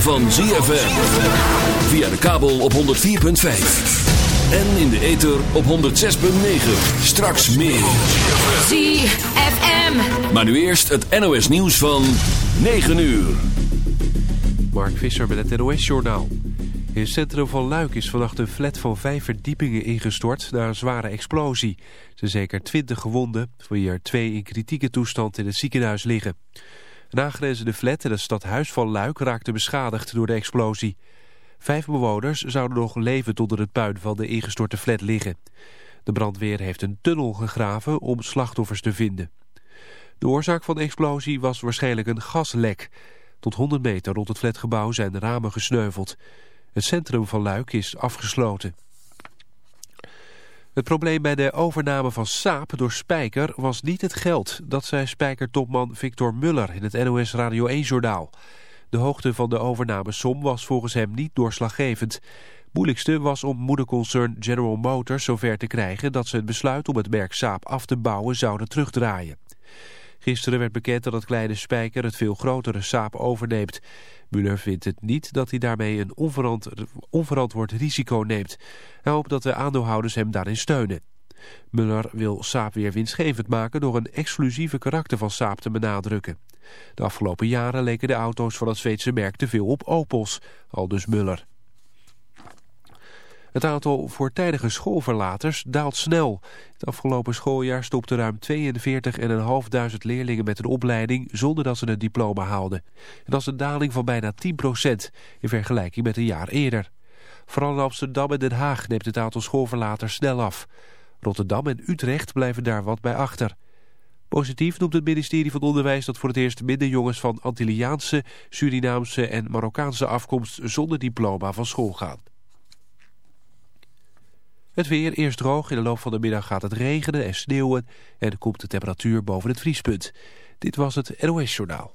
Van ZFM. Via de kabel op 104.5. En in de ether op 106.9. Straks meer. ZFM. Maar nu eerst het NOS nieuws van 9 uur. Mark Visser met het NOS-journaal. In het centrum van Luik is vannacht een flat van vijf verdiepingen ingestort na een zware explosie. Er zijn zeker twintig gewonden, van wie er twee in kritieke toestand in het ziekenhuis liggen. Een aangrenzende flat en het stadhuis van Luik raakten beschadigd door de explosie. Vijf bewoners zouden nog levend onder het puin van de ingestorte flat liggen. De brandweer heeft een tunnel gegraven om slachtoffers te vinden. De oorzaak van de explosie was waarschijnlijk een gaslek. Tot 100 meter rond het flatgebouw zijn ramen gesneuveld. Het centrum van Luik is afgesloten. Het probleem bij de overname van Saab door Spijker was niet het geld. Dat zei Spijker-topman Victor Muller in het NOS Radio 1-journaal. De hoogte van de overnamesom was volgens hem niet doorslaggevend. Moeilijkste was om moederconcern General Motors zover te krijgen... dat ze het besluit om het merk Saab af te bouwen zouden terugdraaien. Gisteren werd bekend dat het kleine Spijker het veel grotere Saab overneemt. Muller vindt het niet dat hij daarmee een onverantwoord risico neemt. Hij hoopt dat de aandeelhouders hem daarin steunen. Muller wil Saab weer winstgevend maken door een exclusieve karakter van Saab te benadrukken. De afgelopen jaren leken de auto's van het Zweedse merk te veel op Opels, aldus Muller. Het aantal voortijdige schoolverlaters daalt snel. Het afgelopen schooljaar stopten ruim 42.500 leerlingen met een opleiding zonder dat ze een diploma haalden. En dat is een daling van bijna 10% in vergelijking met een jaar eerder. Vooral in Amsterdam en Den Haag neemt het aantal schoolverlaters snel af. Rotterdam en Utrecht blijven daar wat bij achter. Positief noemt het ministerie van Onderwijs dat voor het eerst minder jongens van Antilliaanse, Surinaamse en Marokkaanse afkomst zonder diploma van school gaan. Het weer eerst droog. In de loop van de middag gaat het regenen en sneeuwen. En komt de temperatuur boven het vriespunt. Dit was het NOS Journaal.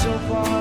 So far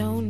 don't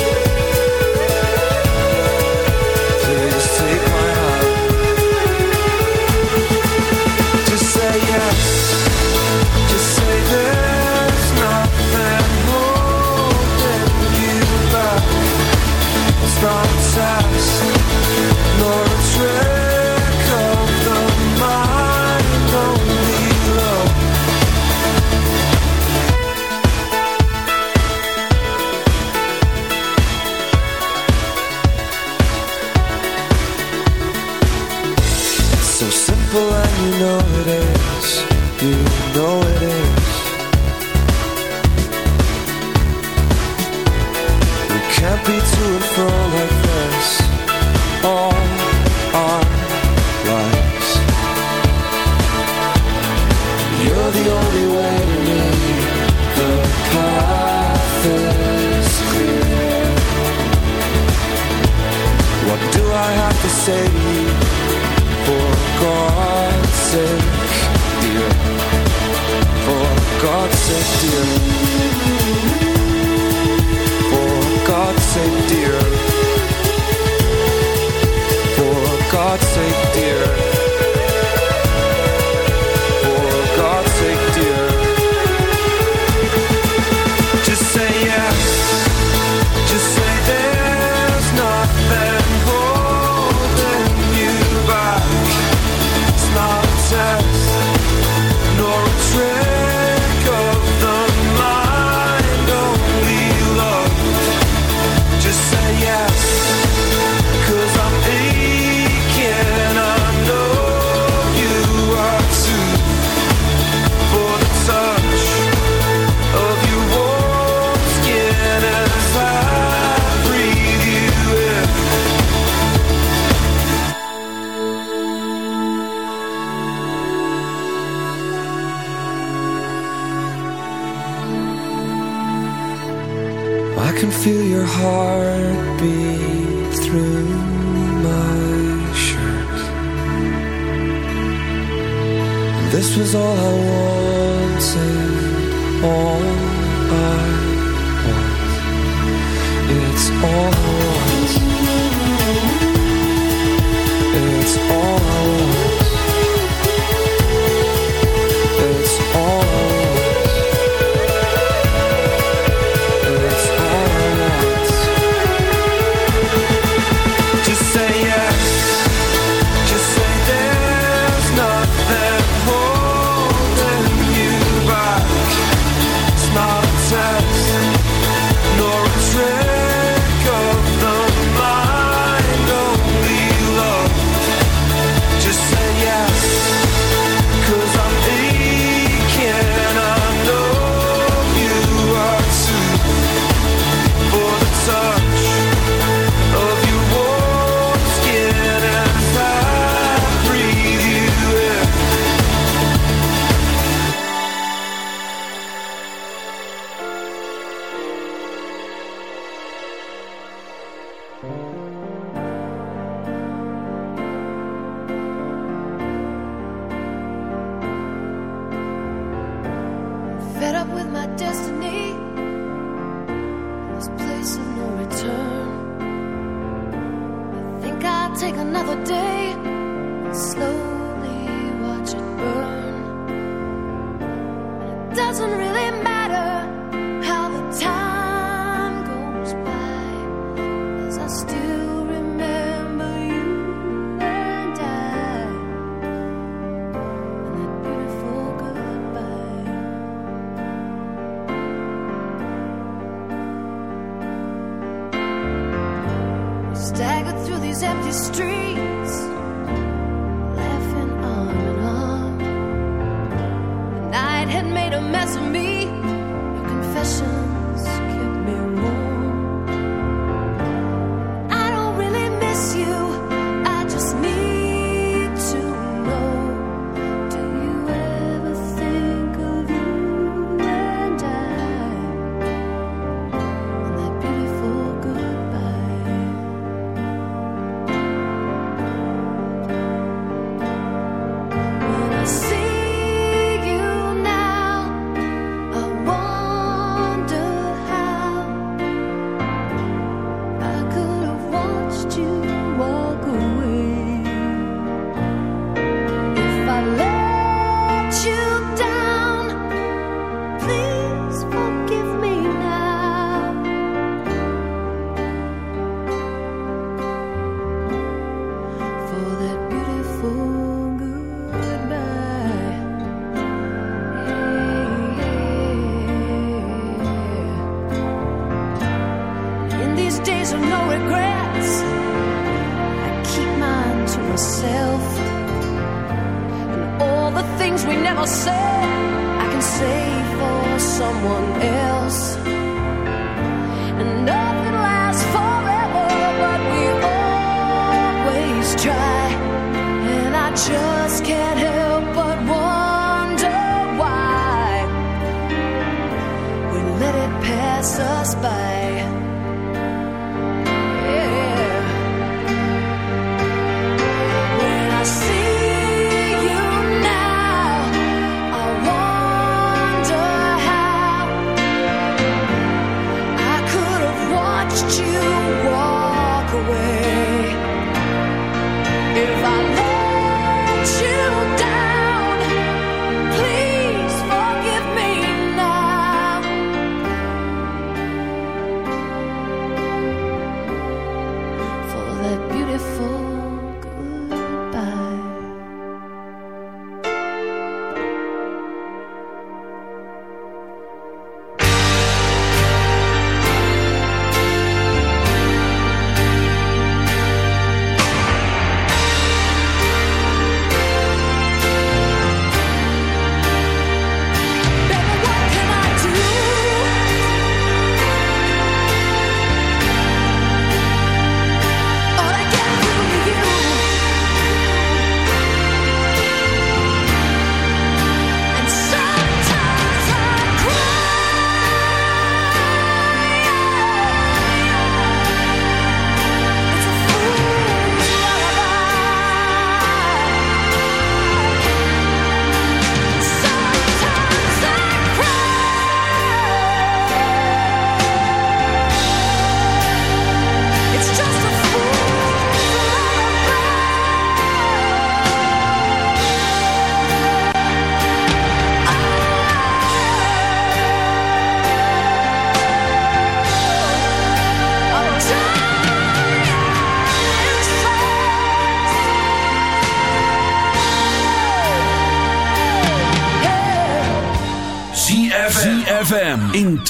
myself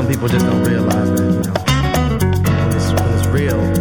some people just don't realize that, you know, when it's, when it's real.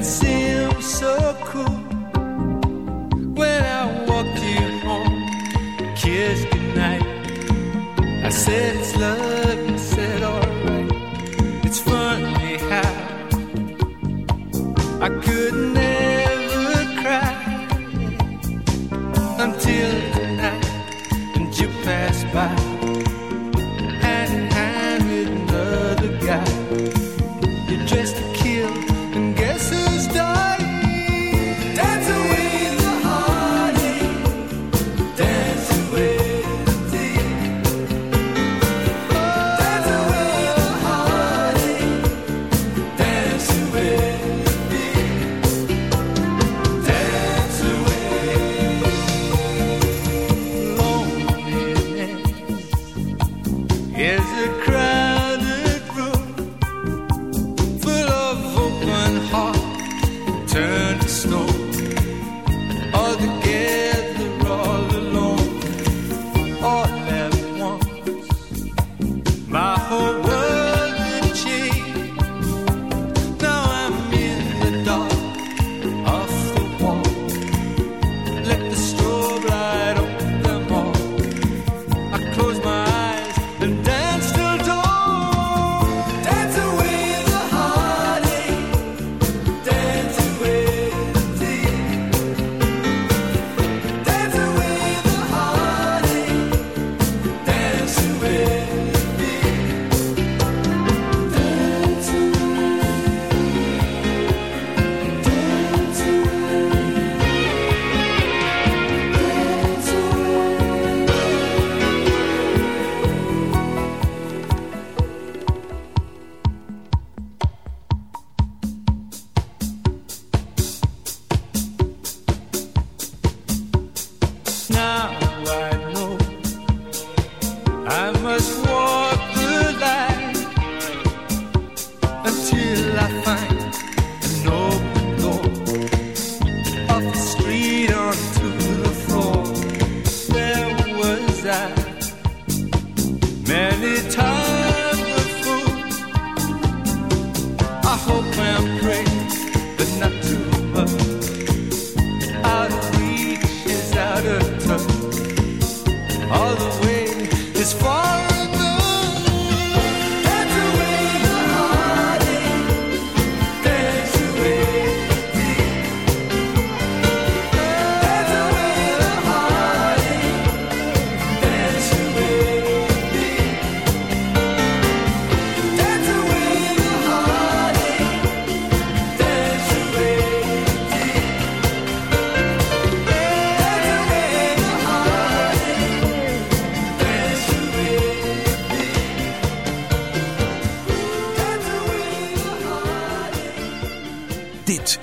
it seemed so cool when I walked you home. Kissed goodnight. I said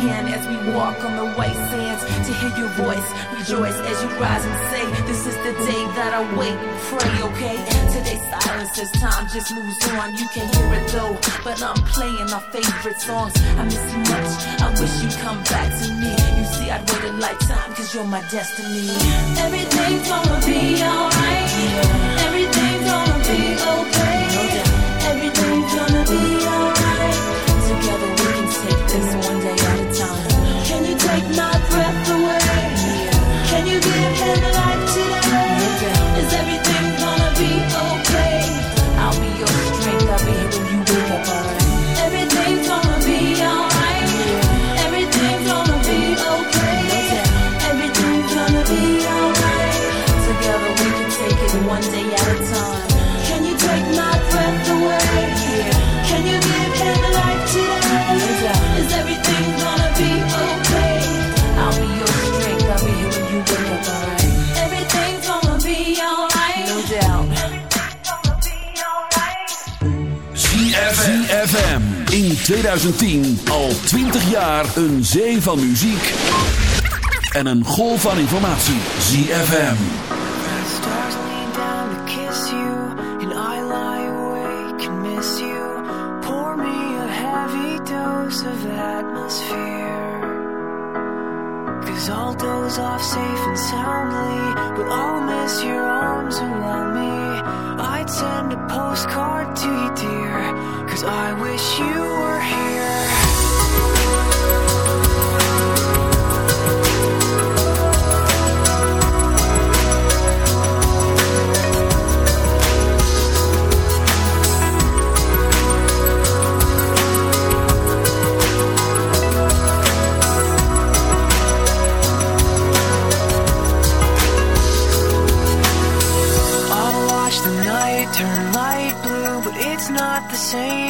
Hand as we walk on the white sands. To hear your voice, rejoice as you rise and say, This is the day that I wait and pray, okay? Today's silence as time just moves on. You can hear it though, but I'm playing our favorite songs. I miss you much. I wish you'd come back to me. You see, I'd wait a lifetime, cause you're my destiny. Everything's gonna be alright. Everything's gonna be okay. Everything's gonna be alright. 2010 al 20 jaar een zee van muziek en een golf van informatie. ZFM. Safe miss your arms around me. I'd send a postcard to you, cause I wish you were Turn light blue, but it's not the same.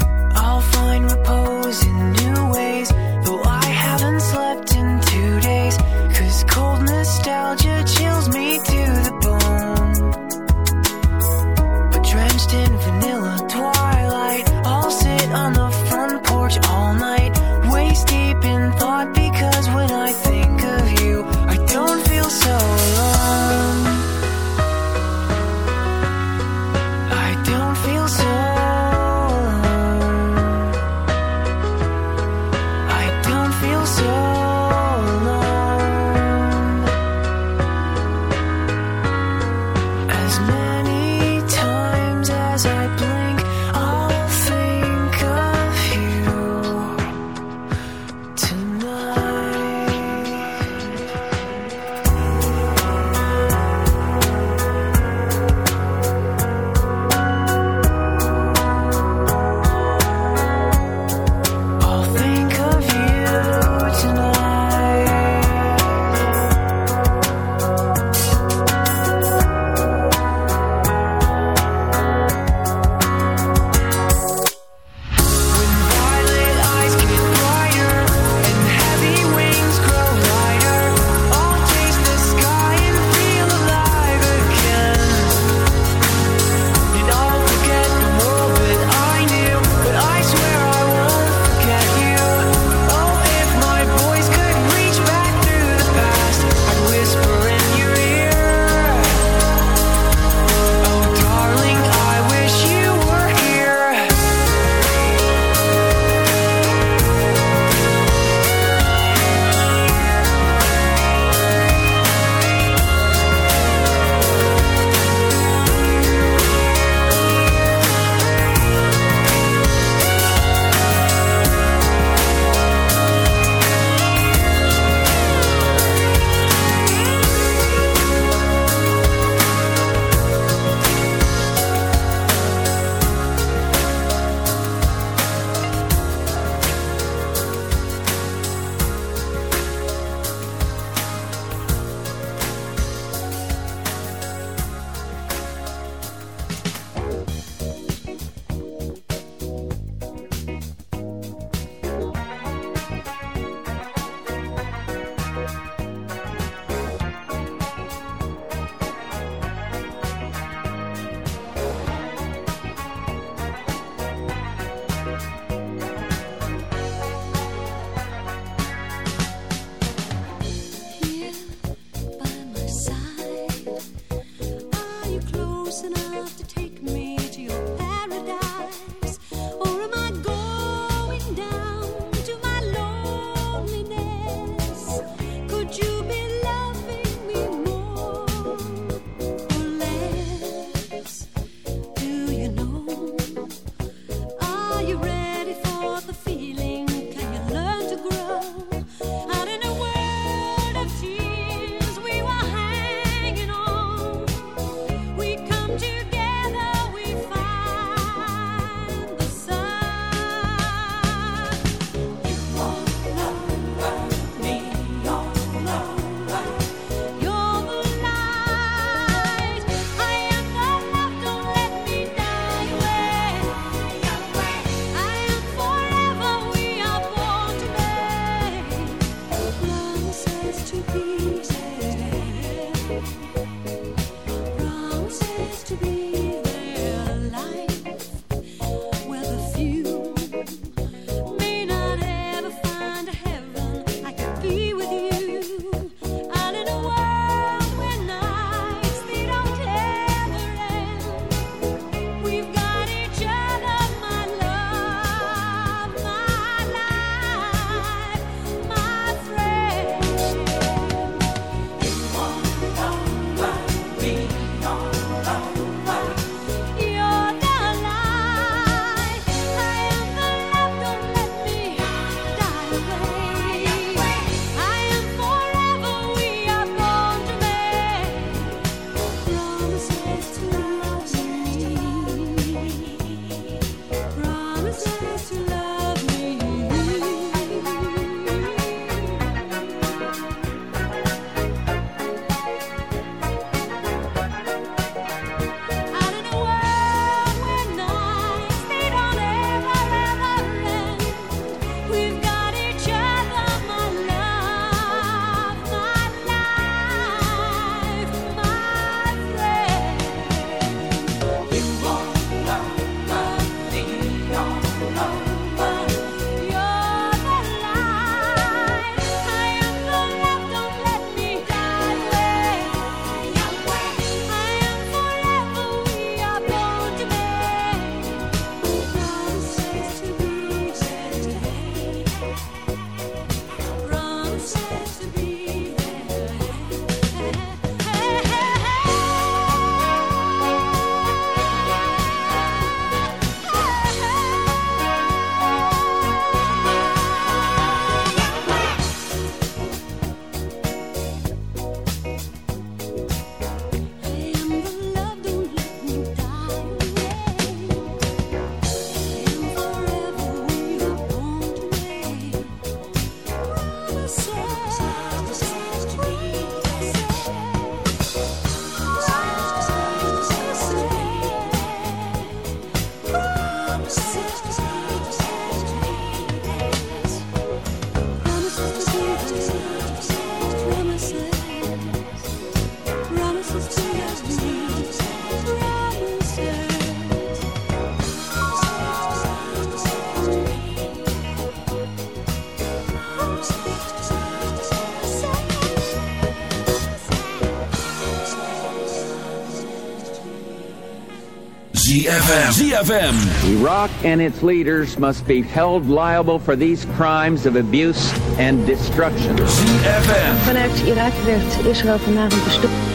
ZFM. ZFM. Iraq and its leaders must be held liable for these crimes of abuse and destruction. ZFM. Vanuit Irak werd Israël vanavond bestoken.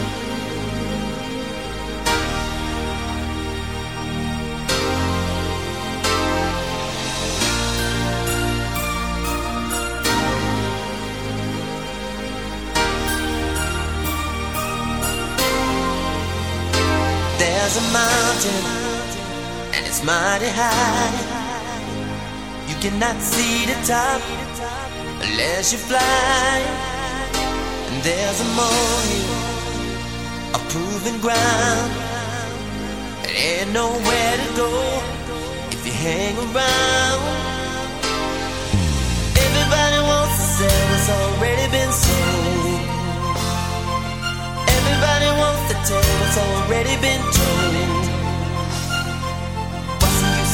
Mighty high. You cannot see the top unless you fly. And there's a molehill, a proven ground. There ain't nowhere to go if you hang around. Everybody wants to sell what's already been sold. Everybody wants to tell what's already been told.